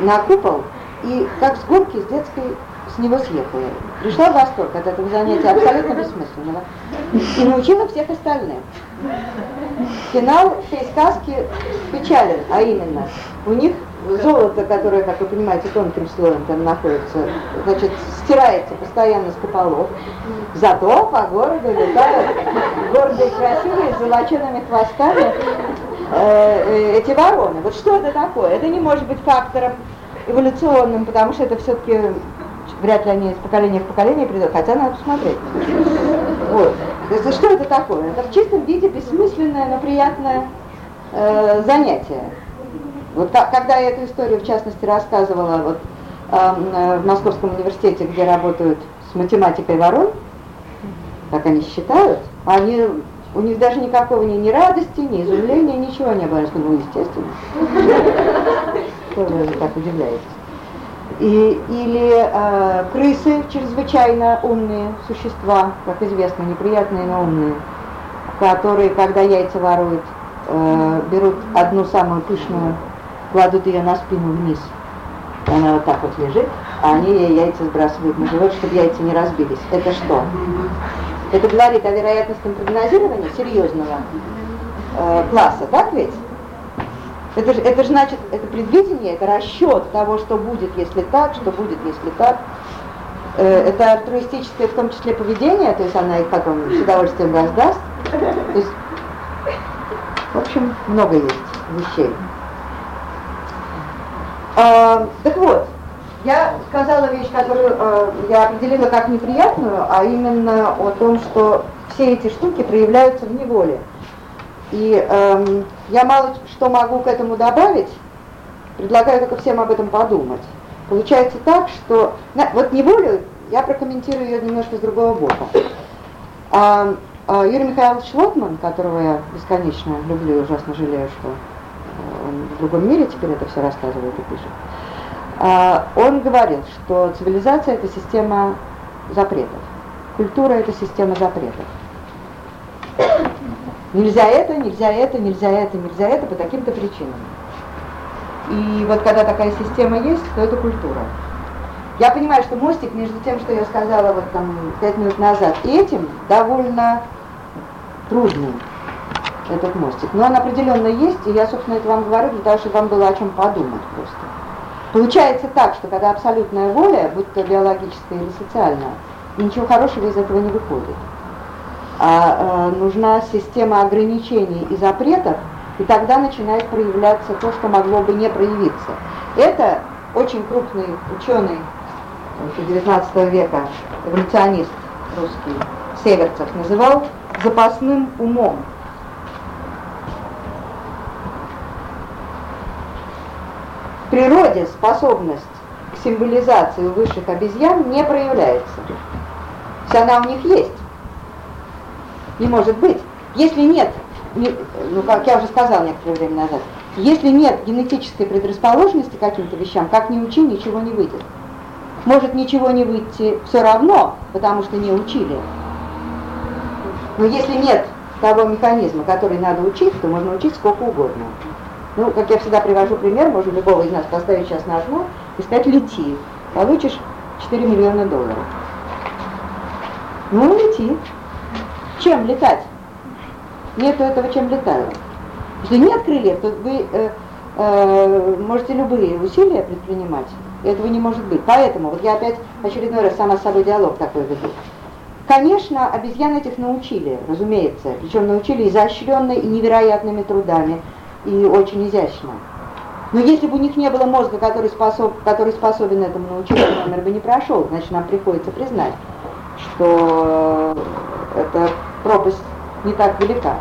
на купол и как с горки с детской с него съехала. Пришла в восторг от этого занятия, абсолютно бессмысленного. И научила всех остальных. Финал всей сказки печален, а именно, у них золото, которое, как вы понимаете, тонким слоем там находится, значит, стирается постоянно с куполов. Зато по городу летают гордые красивые с золочеными хвостами э, э, эти вороны. Вот что это такое? Это не может быть фактором эволюционным, потому что это все-таки вряд ли они из поколения в поколение придут, хотя надо посмотреть. Вот. То есть, что это такое? Это в чистом виде бессмысленное, но приятное э, занятие. Вот когда я эту историю, в частности, рассказывала вот, э, в Московском университете, где работают с математикой ворон, как они считают, они, у них даже никакого ни, ни радости, ни изумления, ничего не было. Я сказала, ну, естественно. Что вы так удивляетесь? И, или э, крысы чрезвычайно умные существа, как известно, неприятные, но умные, которые, когда яйца воруют, э, берут одну самую пышную, кладут ее на спину вниз. Она вот так вот лежит, они ей яйца сбрасывают на живот, чтобы яйца не разбились. Это что? Это говорит о вероятностном прогнозировании серьезного э, класса, так ведь? Это же, это же значит, это предвидение, это расчет того, что будет, если так, что будет, если так. Э, это альтруистическое в том числе поведение, то есть она их потом с удовольствием раздаст. То есть, в общем, много есть вещей. А, так вот, я сказала вещь, которую э, я определила как неприятную, а именно о том, что все эти штуки проявляются в неволе. И эм, я мало что могу к этому добавить, предлагаю только всем об этом подумать. Получается так, что на, вот неволю я прокомментирую ее немножко с другого бока. А, а Юрий Михайлович Лотман, которого я бесконечно люблю и ужасно жалею, что э, он в другом мире теперь это все рассказывает и пишет, он говорил, что цивилизация это система запретов, культура это система запретов. Нельзя это, нельзя это, нельзя это, нельзя это по таким-то причинам. И вот когда такая система есть, то это культура. Я понимаю, что мостик между тем, что я сказала вот там пять минут назад, и этим довольно трудный этот мостик. Но он определенно есть, и я, собственно, это вам говорю для того, чтобы вам было о чем подумать просто. Получается так, что когда абсолютная воля, будь то биологическая или социальная, ничего хорошего из этого не выходит а, э, нужна система ограничений и запретов, и тогда начинает проявляться то, что могло бы не проявиться. Это очень крупный ученый 19 века, эволюционист русский, Северцев, называл запасным умом. В природе способность к символизации у высших обезьян не проявляется. То она у них есть, не может быть. Если нет, не, ну как я уже сказал некоторое время назад, если нет генетической предрасположенности к каким-то вещам, как ни учи, ничего не выйдет. Может ничего не выйти все равно, потому что не учили. Но если нет того механизма, который надо учить, то можно учить сколько угодно. Ну, как я всегда привожу пример, можно любого из нас поставить сейчас на окно и сказать «лети», получишь 4 миллиона долларов. Ну, лети. Чем летать? Нету этого, чем летаю. Если нет крыльев, то вы э, э, можете любые усилия предпринимать. И этого не может быть. Поэтому, вот я опять очередной раз сама с собой диалог такой веду. Конечно, обезьян этих научили, разумеется, причем научили изощренно и невероятными трудами, и очень изящно. Но если бы у них не было мозга, который, способ, который способен этому научиться, номер бы не прошел, значит, нам приходится признать, что эта пропасть не так велика.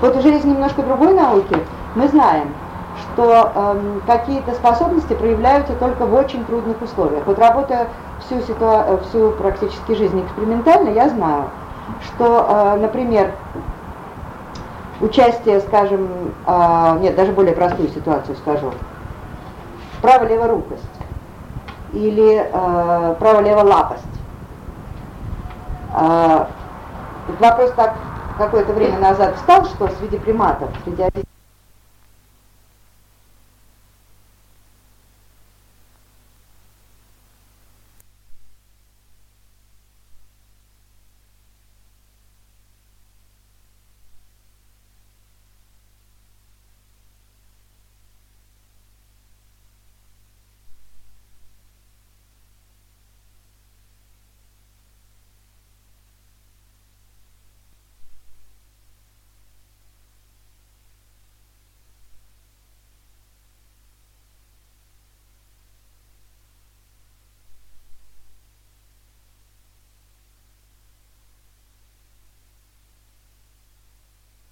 Вот уже из немножко другой науки мы знаем, что э, какие-то способности проявляются только в очень трудных условиях. Вот работая всю, ситуа всю практически жизнь экспериментально, я знаю, что, э, например, участие, скажем, э, нет, даже более простую ситуацию скажу, право-лево-рукость или э, право-лево-лапость. Э, вопрос так какое-то время назад встал, что среди приматов, среди